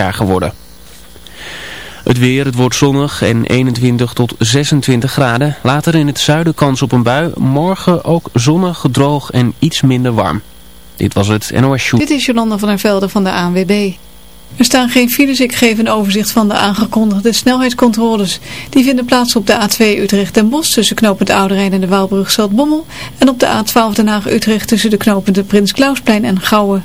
jaar geworden. Het weer, het wordt zonnig en 21 tot 26 graden. Later in het zuiden kans op een bui. Morgen ook zonnig, droog en iets minder warm. Dit was het NOS Show. Dit is Jolanda van der Velde van de ANWB. Er staan geen files, ik geef een overzicht van de aangekondigde snelheidscontroles. Die vinden plaats op de A2 Utrecht en Bos tussen knooppunt Ouderijn en de Waalbrug Zaltbommel. En op de A12 Den Haag Utrecht tussen de knooppunten Prins Klausplein en Gouwen.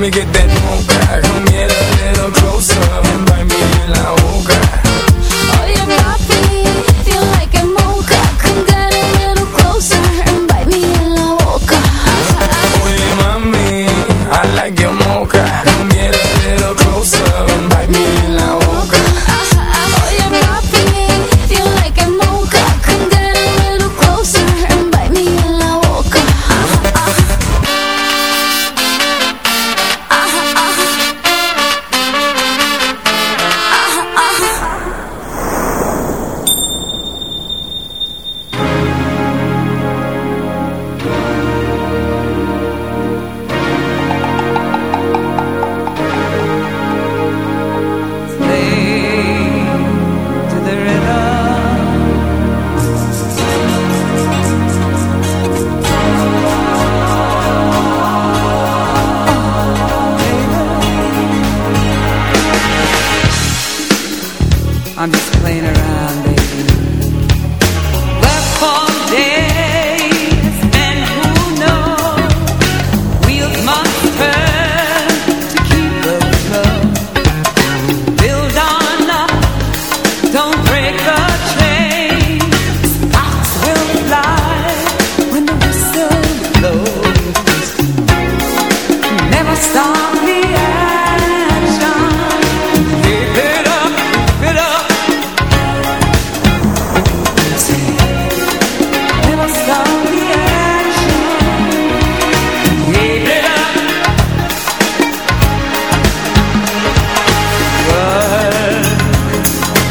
me get that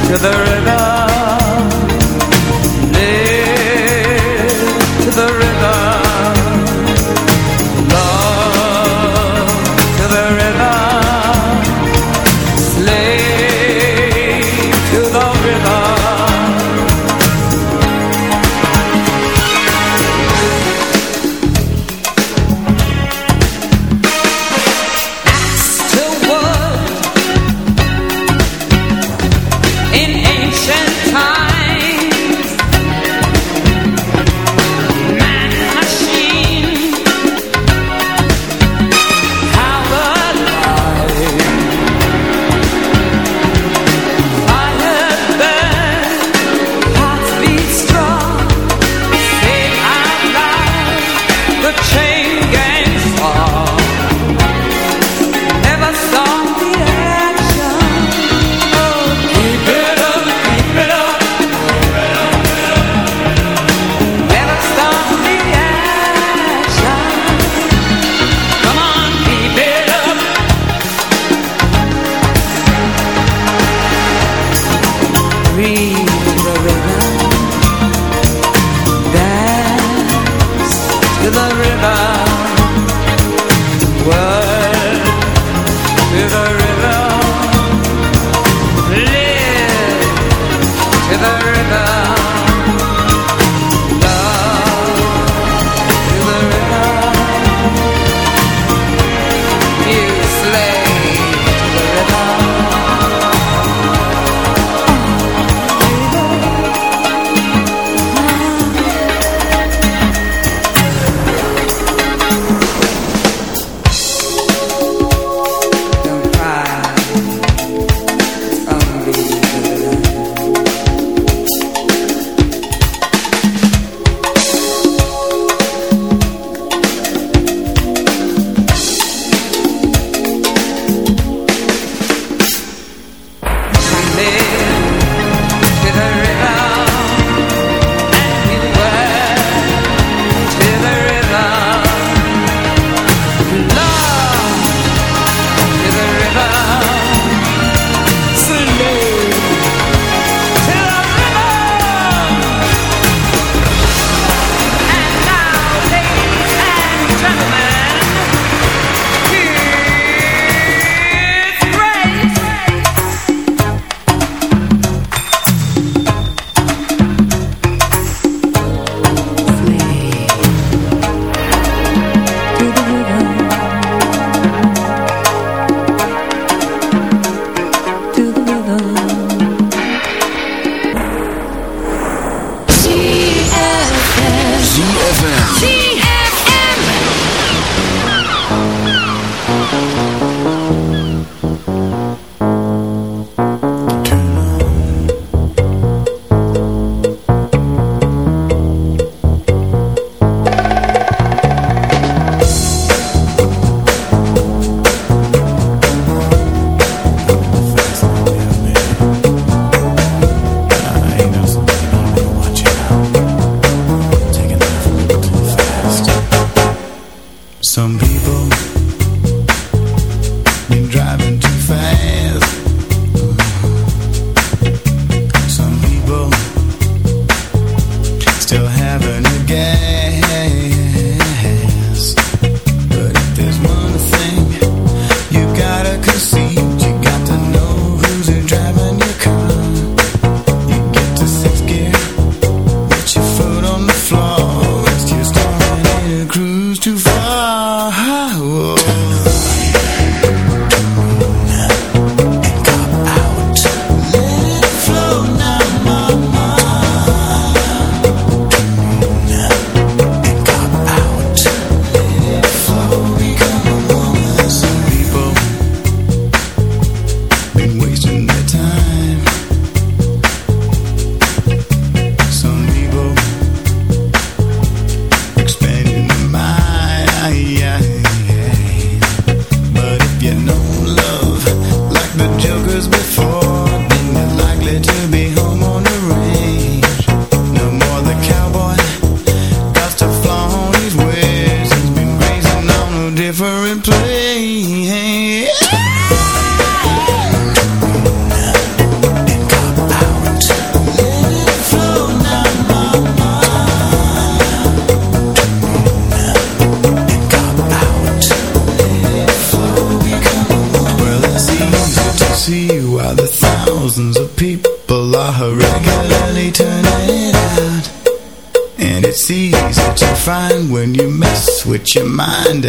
to the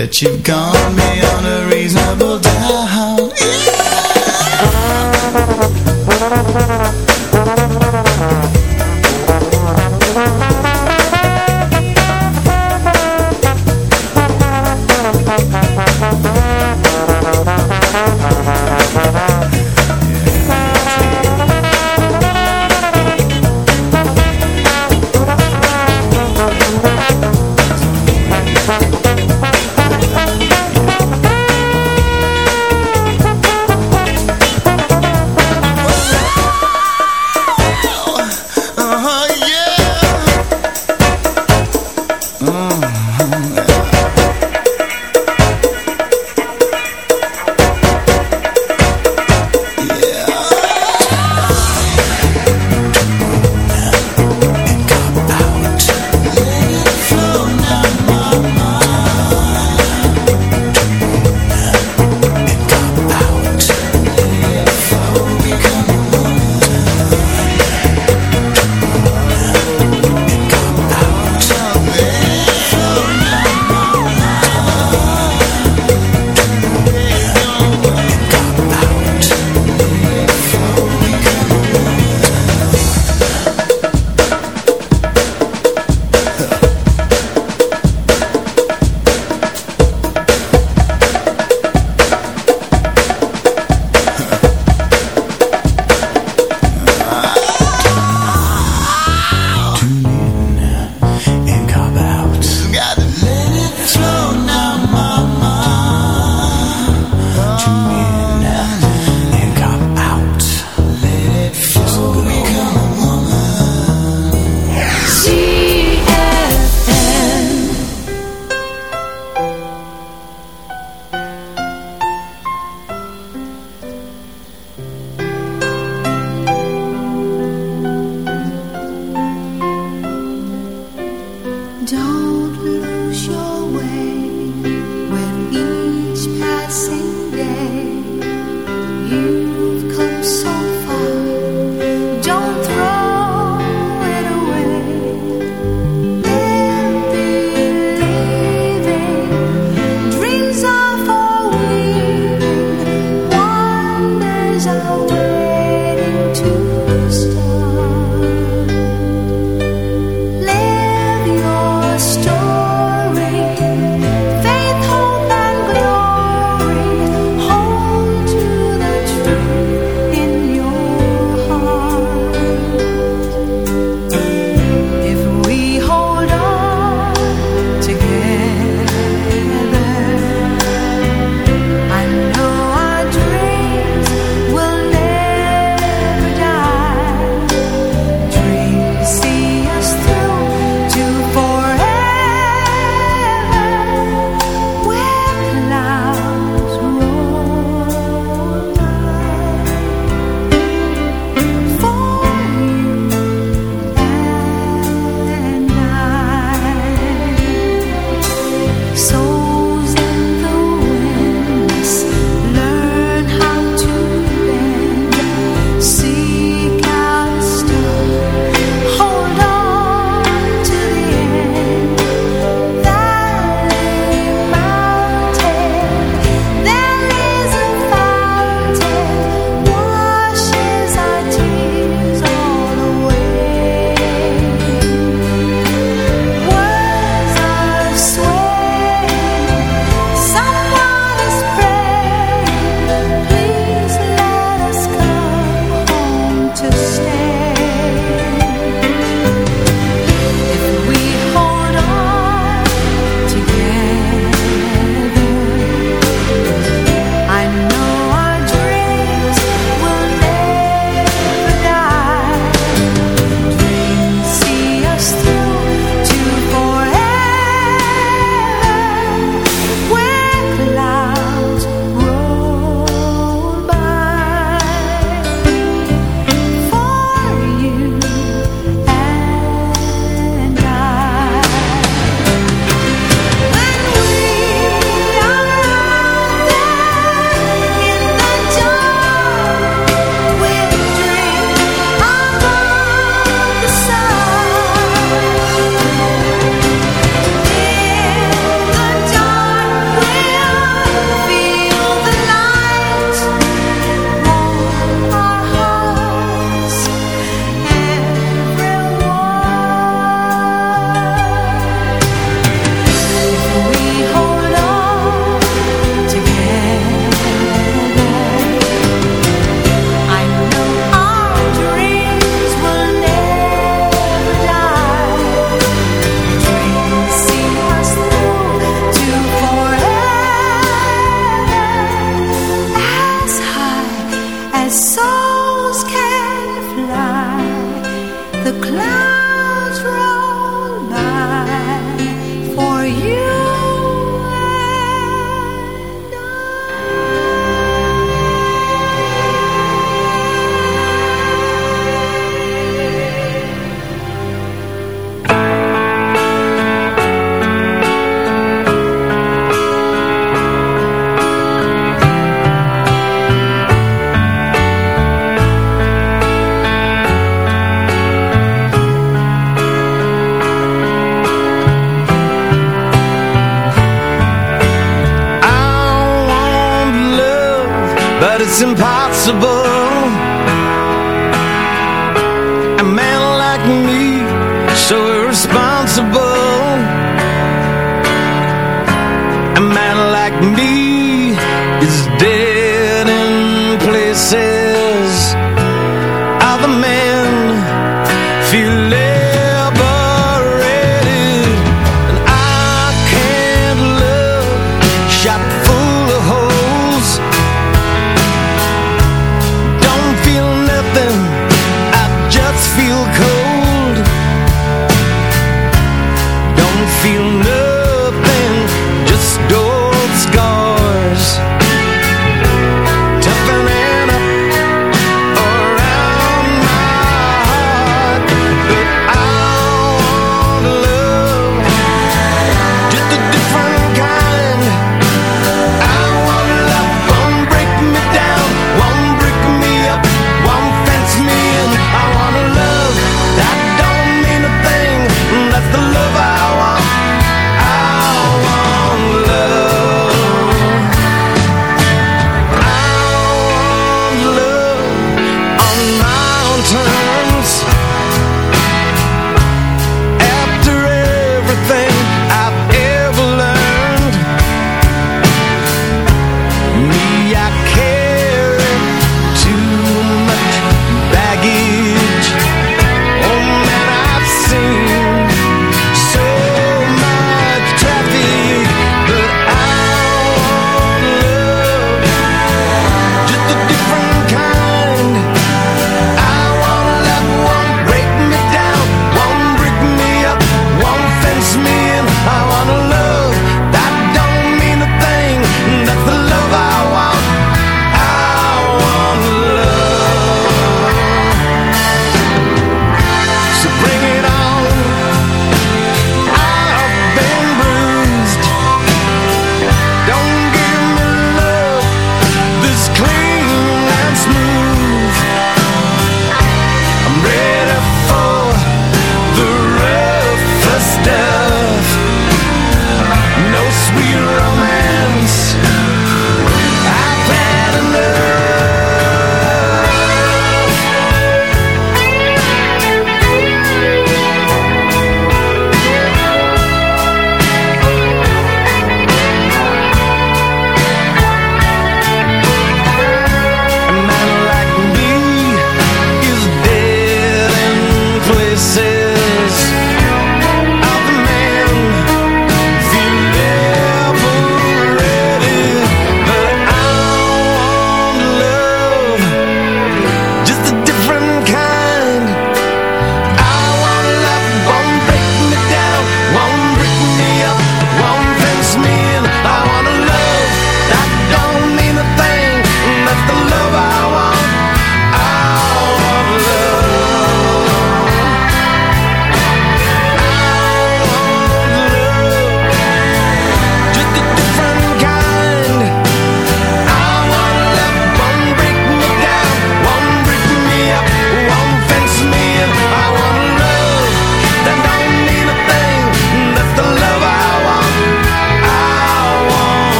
that you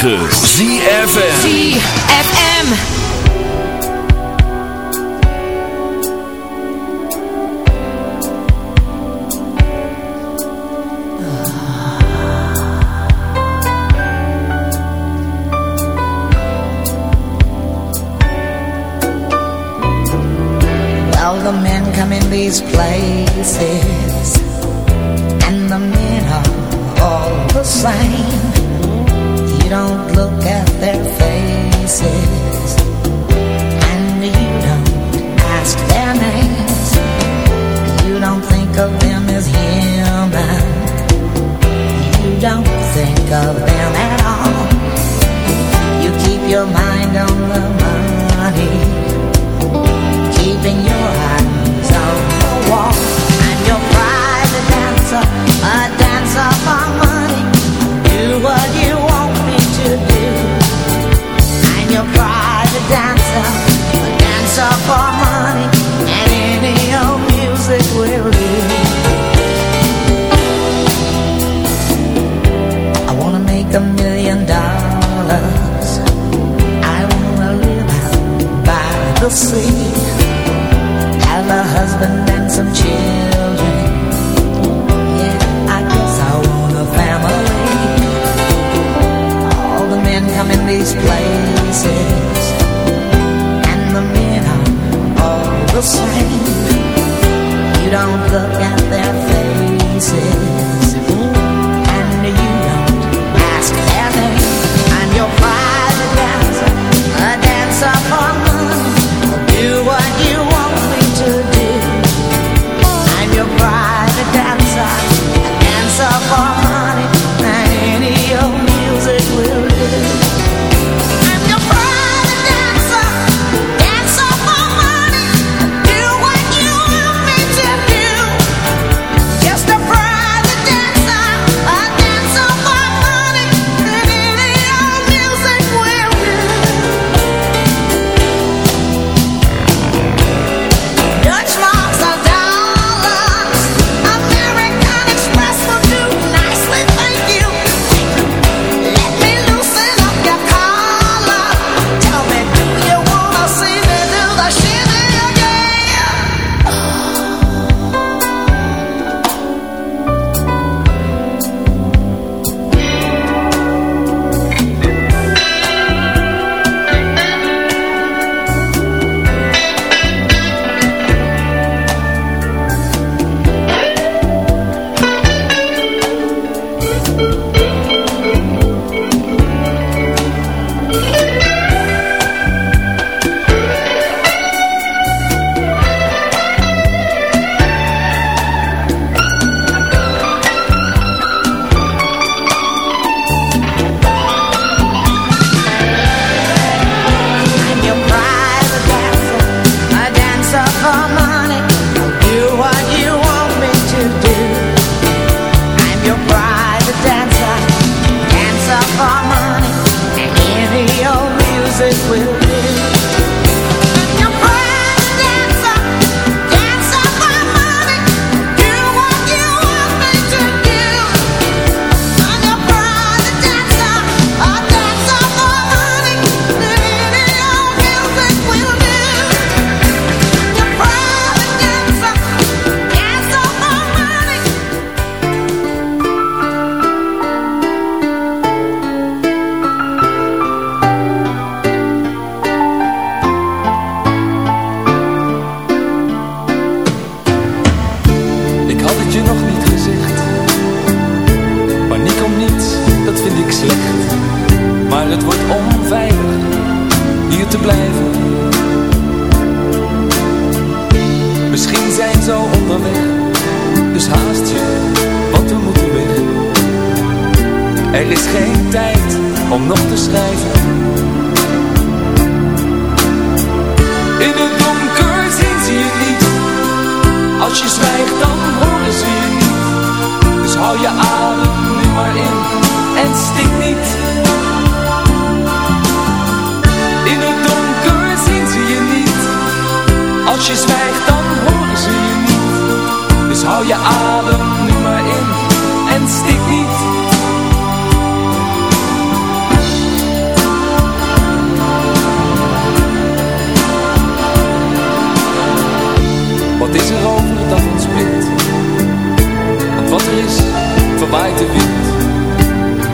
9. ZFM.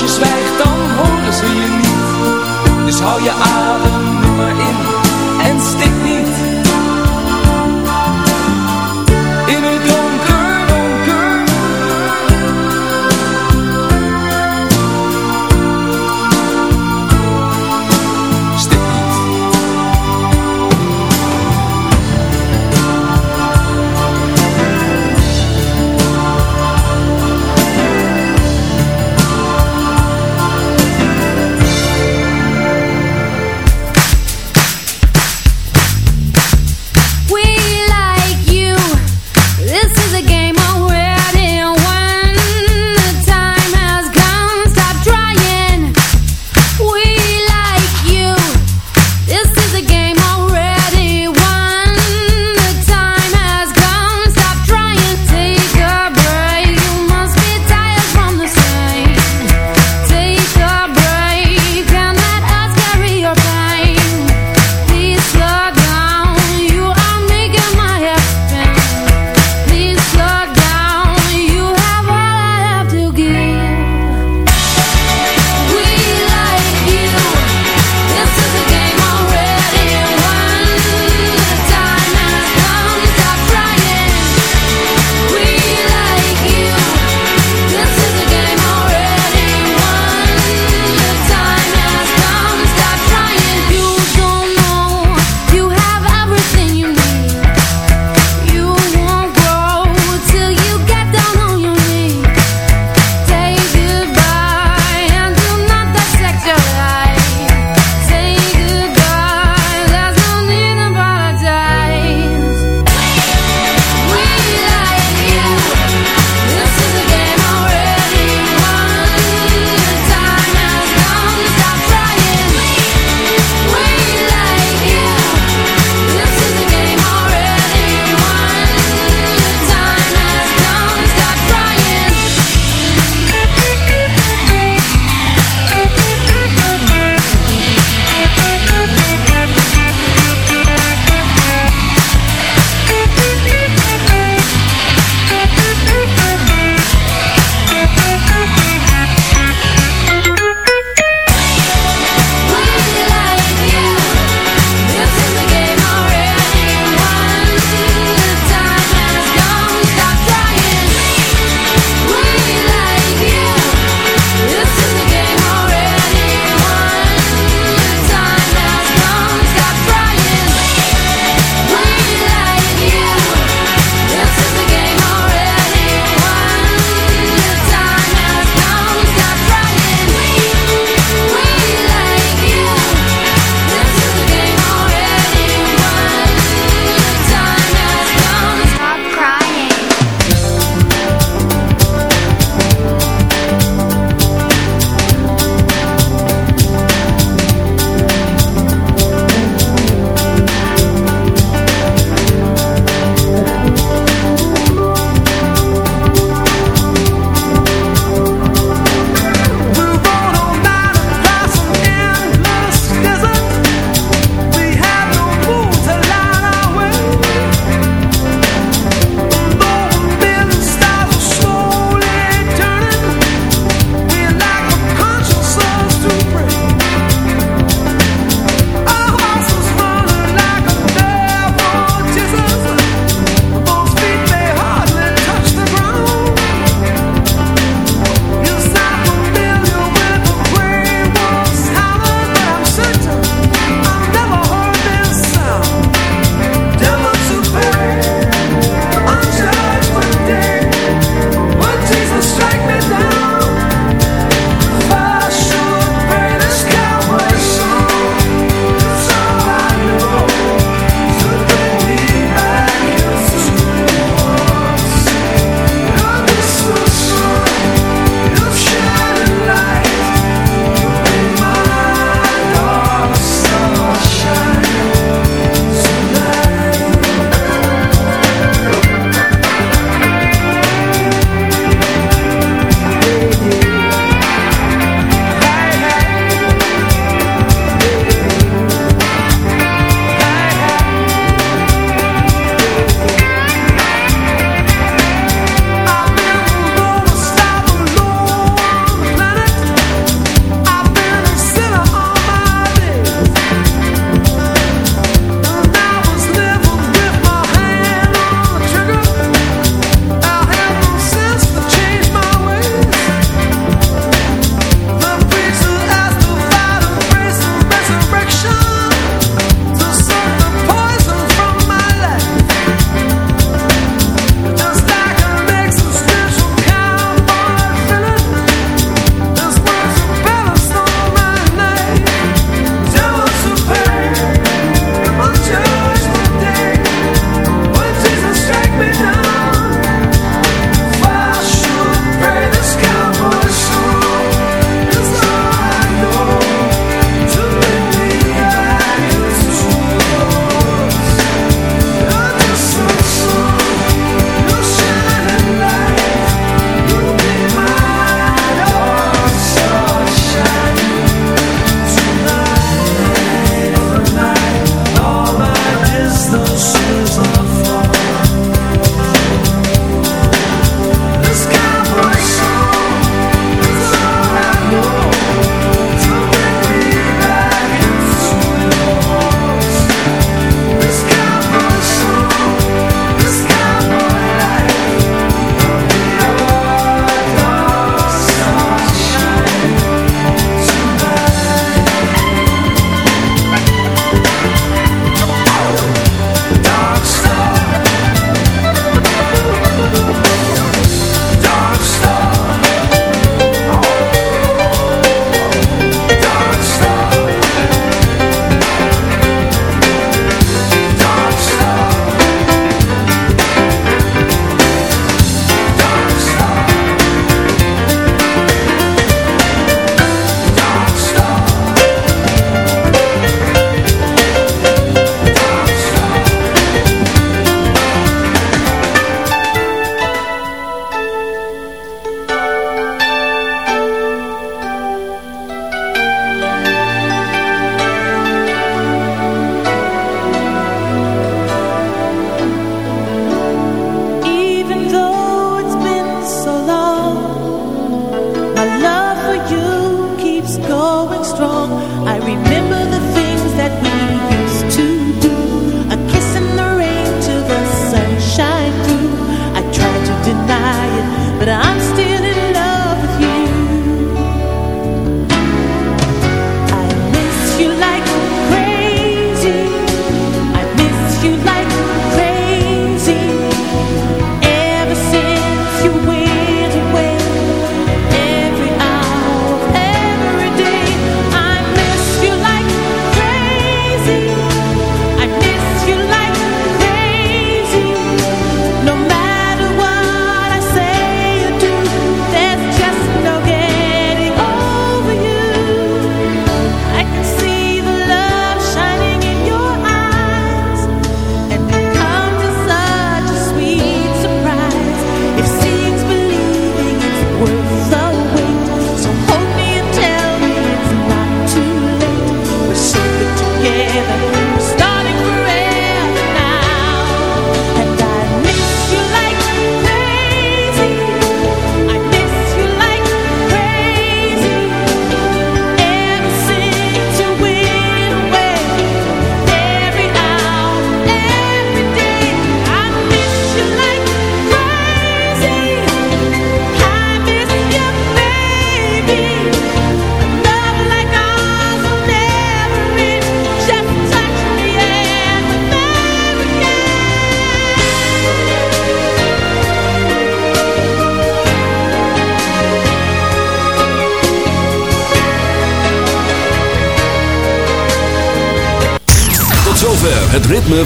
Als je zwijgt dan horen ze je niet. Dus hou je adem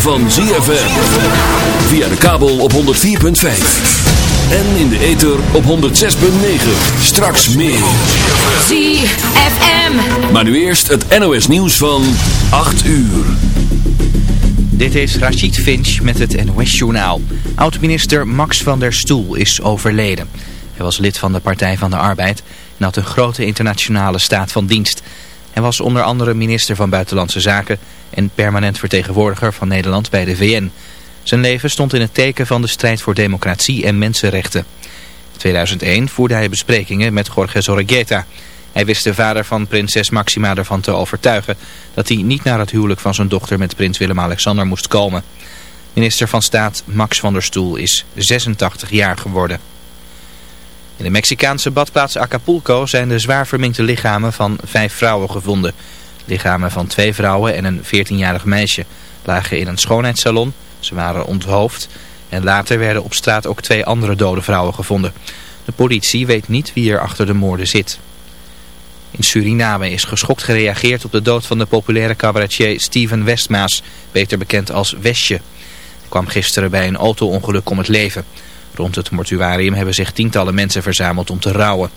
van ZFM. Via de kabel op 104.5. En in de ether op 106.9. Straks meer. ZFM. Maar nu eerst het NOS nieuws van 8 uur. Dit is Rachid Finch met het NOS-journaal. Oud-minister Max van der Stoel is overleden. Hij was lid van de Partij van de Arbeid en had een grote internationale staat van dienst. Hij was onder andere minister van Buitenlandse Zaken en permanent vertegenwoordiger van Nederland bij de VN. Zijn leven stond in het teken van de strijd voor democratie en mensenrechten. In 2001 voerde hij besprekingen met Jorge Zorreguieta. Hij wist de vader van prinses Maxima ervan te overtuigen dat hij niet naar het huwelijk van zijn dochter met prins Willem-Alexander moest komen. Minister van Staat Max van der Stoel is 86 jaar geworden. In de Mexicaanse badplaats Acapulco zijn de zwaar verminkte lichamen van vijf vrouwen gevonden. Lichamen van twee vrouwen en een 14-jarig meisje lagen in een schoonheidssalon. Ze waren onthoofd en later werden op straat ook twee andere dode vrouwen gevonden. De politie weet niet wie er achter de moorden zit. In Suriname is geschokt gereageerd op de dood van de populaire cabaretier Steven Westmaas, beter bekend als Westje. Hij kwam gisteren bij een auto-ongeluk om het leven. Rond het mortuarium hebben zich tientallen mensen verzameld om te rouwen.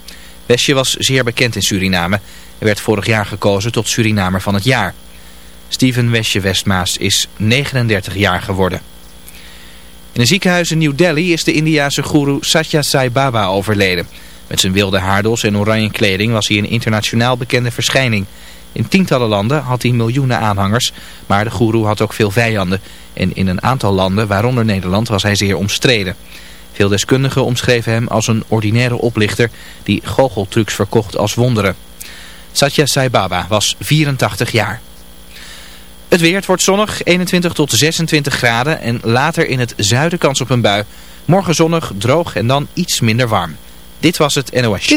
Westje was zeer bekend in Suriname. Hij werd vorig jaar gekozen tot Surinamer van het jaar. Steven Westje Westmaas is 39 jaar geworden. In een ziekenhuis in New Delhi is de Indiase goeroe Satya Sai Baba overleden. Met zijn wilde haardos en oranje kleding was hij een internationaal bekende verschijning. In tientallen landen had hij miljoenen aanhangers, maar de goeroe had ook veel vijanden. En in een aantal landen, waaronder Nederland, was hij zeer omstreden. Veel deskundigen omschreven hem als een ordinaire oplichter die goocheltrucs verkocht als wonderen. Satya Sai Baba was 84 jaar. Het weer, het wordt zonnig, 21 tot 26 graden en later in het zuiden kans op een bui. Morgen zonnig, droog en dan iets minder warm. Dit was het NOS.